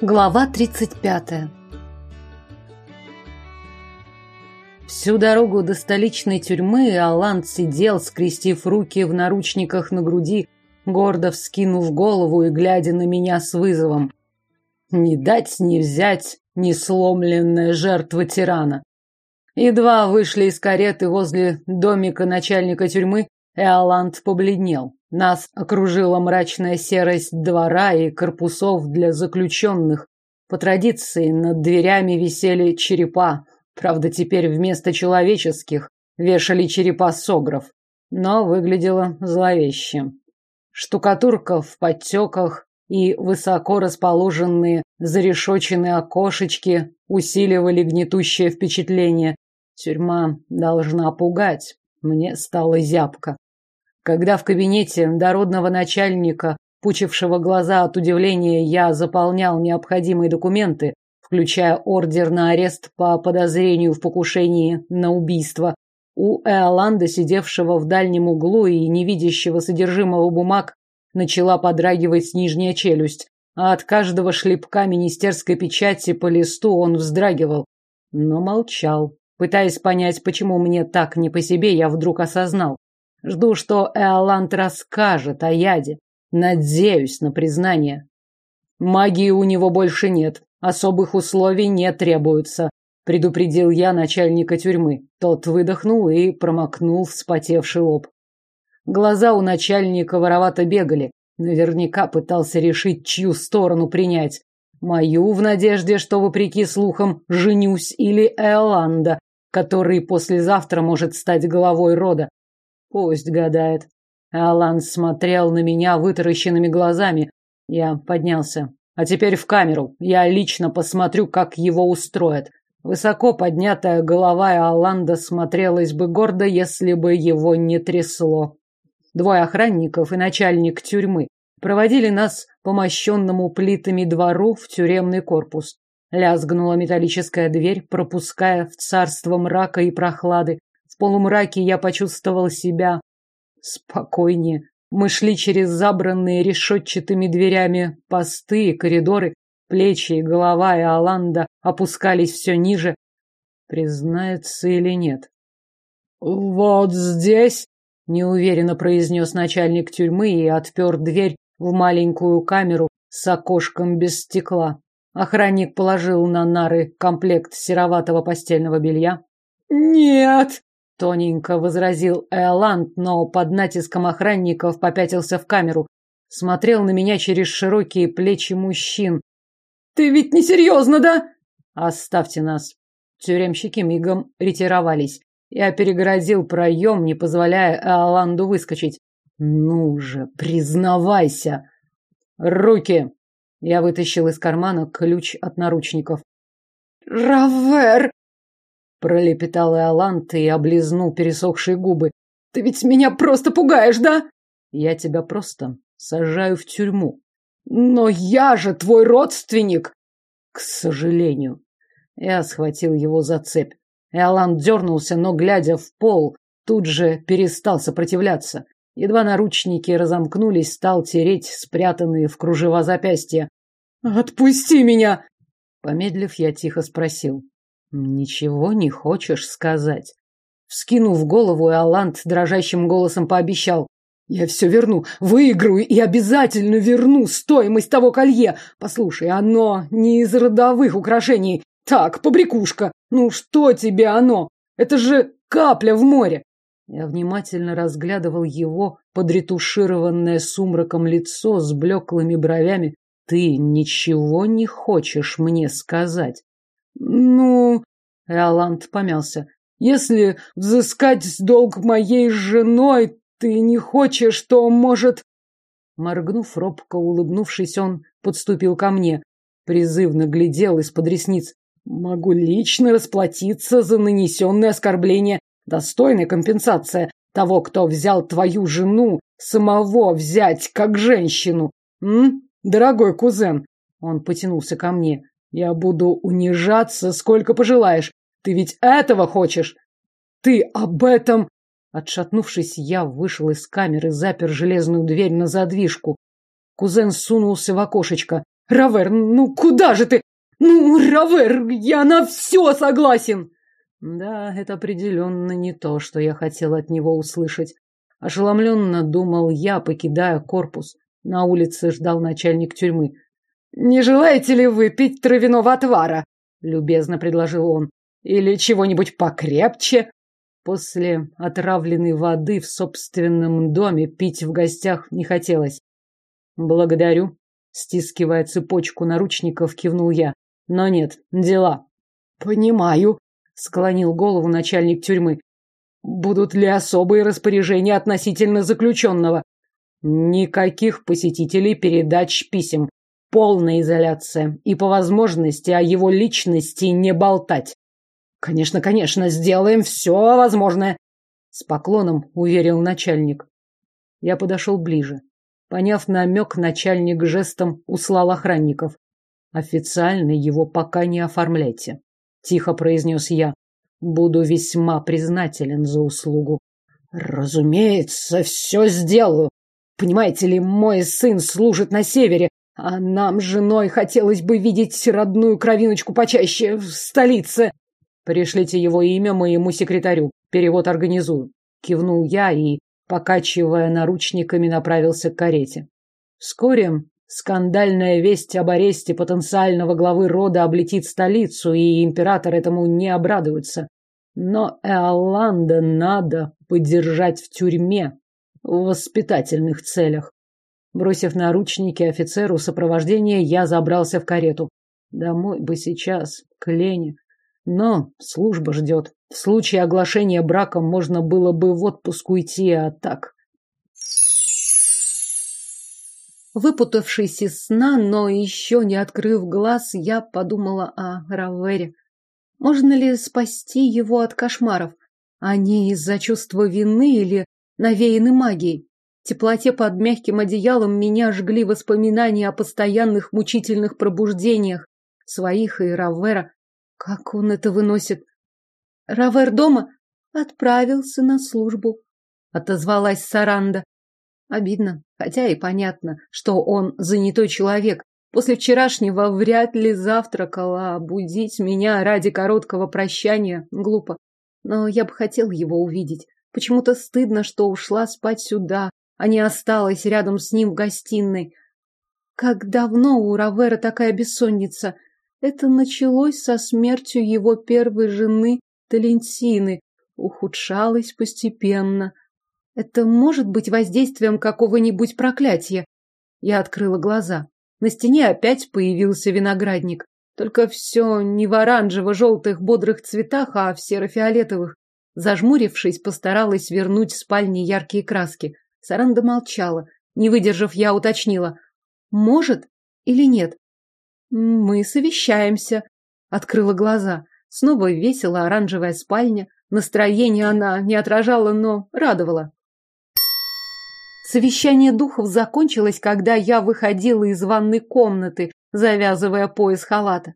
Глава 35. Всю дорогу до столичной тюрьмы Аланд сидел, скрестив руки в наручниках на груди, гордо вскинув голову и глядя на меня с вызовом. Не дать, не взять, не сломленная жертва тирана. Едва вышли из кареты возле домика начальника тюрьмы, Эоланд побледнел. Нас окружила мрачная серость двора и корпусов для заключенных. По традиции над дверями висели черепа. Правда, теперь вместо человеческих вешали черепа согров. Но выглядело зловеще. Штукатурка в подтеках и высоко расположенные зарешоченные окошечки усиливали гнетущее впечатление. Тюрьма должна пугать. Мне стало зябко. Когда в кабинете дородного начальника, пучившего глаза от удивления, я заполнял необходимые документы, включая ордер на арест по подозрению в покушении на убийство, у Эоланда, сидевшего в дальнем углу и не видящего содержимого бумаг, начала подрагивать нижняя челюсть, а от каждого шлепка министерской печати по листу он вздрагивал, но молчал. Пытаясь понять, почему мне так не по себе, я вдруг осознал. Жду, что Эоланд расскажет о яде. Надеюсь на признание. Магии у него больше нет. Особых условий не требуется, предупредил я начальника тюрьмы. Тот выдохнул и промокнул вспотевший лоб. Глаза у начальника воровато бегали. Наверняка пытался решить, чью сторону принять. Мою в надежде, что, вопреки слухам, женюсь, или Эоланда, который послезавтра может стать главой рода. Пусть гадает. Алан смотрел на меня вытаращенными глазами. Я поднялся. А теперь в камеру. Я лично посмотрю, как его устроят. Высоко поднятая голова Аланда смотрелась бы гордо, если бы его не трясло. Двое охранников и начальник тюрьмы проводили нас по мощенному плитами двору в тюремный корпус. Лязгнула металлическая дверь, пропуская в царство мрака и прохлады. В полумраке я почувствовал себя спокойнее. Мы шли через забранные решетчатыми дверями посты и коридоры. Плечи и голова и Аланда опускались все ниже. Признается или нет? «Вот здесь», — неуверенно произнес начальник тюрьмы и отпер дверь в маленькую камеру с окошком без стекла. Охранник положил на нары комплект сероватого постельного белья. «Нет!» Тоненько возразил Эоланд, но под натиском охранников попятился в камеру. Смотрел на меня через широкие плечи мужчин. «Ты ведь не серьезно, да?» «Оставьте нас». Тюремщики мигом ретировались. Я перегородил проем, не позволяя Эоланду выскочить. «Ну же, признавайся!» «Руки!» Я вытащил из кармана ключ от наручников. «Равер!» Пролепетал Иолант и облизнул пересохшие губы. Ты ведь меня просто пугаешь, да? Я тебя просто сажаю в тюрьму. Но я же твой родственник. К сожалению. Я схватил его за цепь. Иолант дернулся, но, глядя в пол, тут же перестал сопротивляться. Едва наручники разомкнулись, стал тереть спрятанные в кружева запястья. «Отпусти меня!» Помедлив, я тихо спросил. Ничего не хочешь сказать? Вскинув голову, Алант дрожащим голосом пообещал. Я все верну, выиграю и обязательно верну стоимость того колье. Послушай, оно не из родовых украшений. Так, побрякушка. Ну что тебе оно? Это же капля в море. Я внимательно разглядывал его подретушированное сумраком лицо с блеклыми бровями. Ты ничего не хочешь мне сказать? Ну, Эоланд помялся. Если взыскать долг моей женой, ты не хочешь, то, может... Моргнув робко, улыбнувшись, он подступил ко мне. Призывно глядел из-под ресниц. Могу лично расплатиться за нанесенное оскорбление. Достойная компенсация того, кто взял твою жену, самого взять как женщину. М? Дорогой кузен. Он потянулся ко мне. Я буду унижаться, сколько пожелаешь. Ты ведь этого хочешь? Ты об этом... Отшатнувшись, я вышел из камеры, запер железную дверь на задвижку. Кузен сунулся в окошечко. Равер, ну куда же ты? Ну, Равер, я на все согласен. Да, это определенно не то, что я хотел от него услышать. Ошеломленно думал я, покидая корпус. На улице ждал начальник тюрьмы. «Не желаете ли вы пить травяного отвара?» — любезно предложил он. «Или чего-нибудь покрепче?» После отравленной воды в собственном доме пить в гостях не хотелось. «Благодарю», — стискивая цепочку наручников, кивнул я. «Но нет, дела». «Понимаю», — склонил голову начальник тюрьмы. «Будут ли особые распоряжения относительно заключенного?» «Никаких посетителей передач писем полная изоляция и по возможности о его личности не болтать. Конечно, конечно, сделаем все возможное. С поклоном уверил начальник. Я подошел ближе. Поняв намек, начальник жестом услал охранников. Официально его пока не оформляйте. Тихо произнес я. Буду весьма признателен за услугу. Разумеется, все сделаю. Понимаете ли, мой сын служит на севере, а нам женой хотелось бы видеть родную кровиночку почаще в столице. Пришлите его имя моему секретарю. Перевод организую. Кивнул я и, покачивая наручниками, направился к карете. Вскоре скандальная весть об аресте потенциального главы рода облетит столицу, и император этому не обрадуется. Но Эоланда надо подержать в тюрьме в воспитательных целях. Бросив наручники офицеру сопровождения, я забрался в карету. Домой бы сейчас, к Лене. Но служба ждет. В случае оглашения браком можно было бы в отпуск уйти, а так... Выпутавшись из сна, но еще не открыв глаз, я подумала о Равере. Можно ли спасти его от кошмаров? Они из-за чувства вины или навеяны магией? Теплоте под мягким одеялом меня жгли воспоминания о постоянных мучительных пробуждениях своих и Равера. Как он это выносит? Равер дома? Отправился на службу, отозвалась Саранда. Обидно, хотя и понятно, что он занятой человек. После вчерашнего вряд ли завтракала, а будить меня ради короткого прощания глупо. Но я бы хотел его увидеть. Почему-то стыдно, что ушла спать сюда, а не осталась рядом с ним в гостиной. Как давно у Равера такая бессонница? Это началось со смертью его первой жены Талентины, ухудшалось постепенно. Это может быть воздействием какого-нибудь проклятия. Я открыла глаза. На стене опять появился виноградник. Только все не в оранжево-желтых бодрых цветах, а в серо-фиолетовых. Зажмурившись, постаралась вернуть спальне яркие краски. Саранда молчала. Не выдержав, я уточнила. Может или нет? Мы совещаемся. Открыла глаза. Снова весело оранжевая спальня. Настроение она не отражала, но радовала. Совещание духов закончилось, когда я выходила из ванной комнаты, завязывая пояс халата.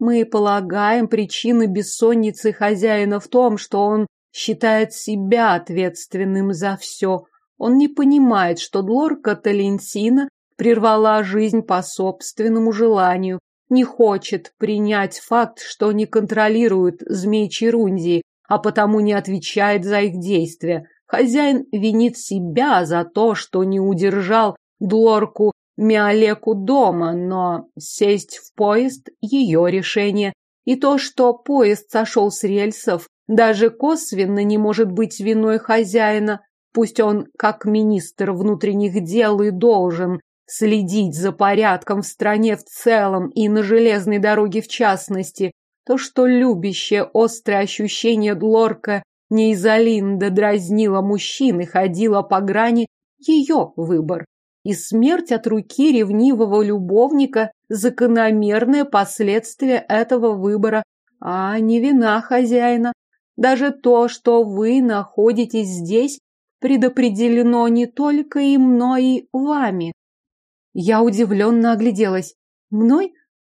Мы полагаем, причины бессонницы хозяина в том, что он считает себя ответственным за все, он не понимает, что Длорка Таленсина прервала жизнь по собственному желанию, не хочет принять факт, что не контролирует змей Черундии, а потому не отвечает за их действия. Хозяин винит себя за то, что не удержал Длорку Миолеку дома, но сесть в поезд – ее решение. И то, что поезд сошел с рельсов, даже косвенно не может быть виной хозяина. Пусть он, как министр внутренних дел, и должен следить за порядком в стране в целом и на железной дороге в частности, то, что любящее острое ощущение Длорка не из Алинда дразнила мужчин и ходила по грани, ее выбор. И смерть от руки ревнивого любовника – закономерное последствие этого выбора, а не вина хозяина. Даже то, что вы находитесь здесь, предопределено не только и мной, и вами. Я удивленно огляделась. Мной?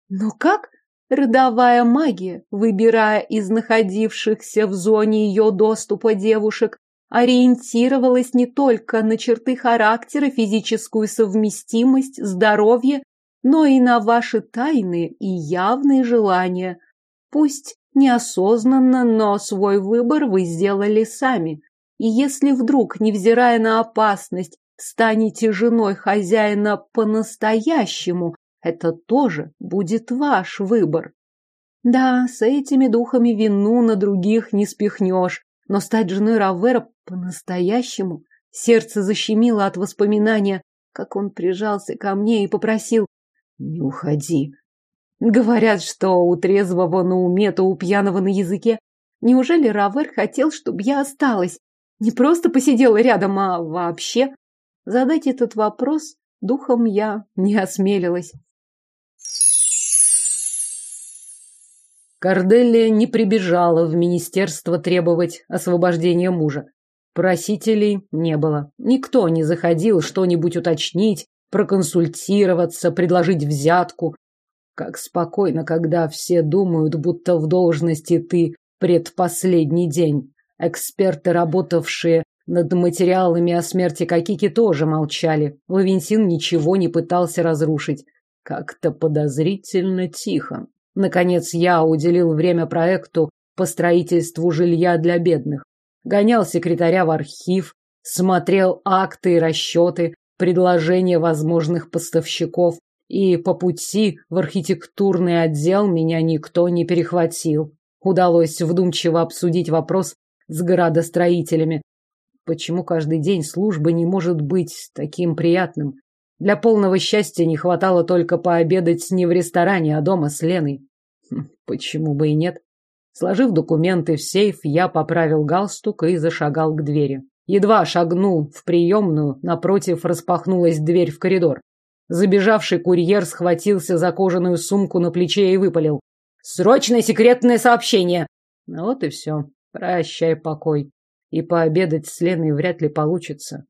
Но как? Родовая магия, выбирая из находившихся в зоне ее доступа девушек, ориентировалась не только на черты характера, физическую совместимость, здоровье, но и на ваши тайные и явные желания. Пусть неосознанно, но свой выбор вы сделали сами. И если вдруг, невзирая на опасность, станете женой хозяина по-настоящему, это тоже будет ваш выбор. Да, с этими духами вину на других не спихнешь, но стать женой Равера по-настоящему сердце защемило от воспоминания, как он прижался ко мне и попросил «Не уходи». Говорят, что у трезвого на уме, то у пьяного на языке. Неужели Равер хотел, чтобы я осталась? Не просто посидела рядом, а вообще? Задать этот вопрос духом я не осмелилась. Корделия не прибежала в министерство требовать освобождения мужа. Просителей не было. Никто не заходил что-нибудь уточнить, проконсультироваться, предложить взятку. Как спокойно, когда все думают, будто в должности ты предпоследний день. Эксперты, работавшие над материалами о смерти Какики, тоже молчали. Лавентин ничего не пытался разрушить. Как-то подозрительно тихо. Наконец я уделил время проекту по строительству жилья для бедных. Гонял секретаря в архив, смотрел акты и расчеты, предложения возможных поставщиков, и по пути в архитектурный отдел меня никто не перехватил. Удалось вдумчиво обсудить вопрос с градостроителями. Почему каждый день службы не может быть таким приятным? Для полного счастья не хватало только пообедать не в ресторане, а дома с Леной. Хм, почему бы и нет? Сложив документы в сейф, я поправил галстук и зашагал к двери. Едва шагнул в приемную, напротив распахнулась дверь в коридор. Забежавший курьер схватился за кожаную сумку на плече и выпалил. «Срочное секретное сообщение!» Ну вот и все. Прощай покой. И пообедать с Леной вряд ли получится.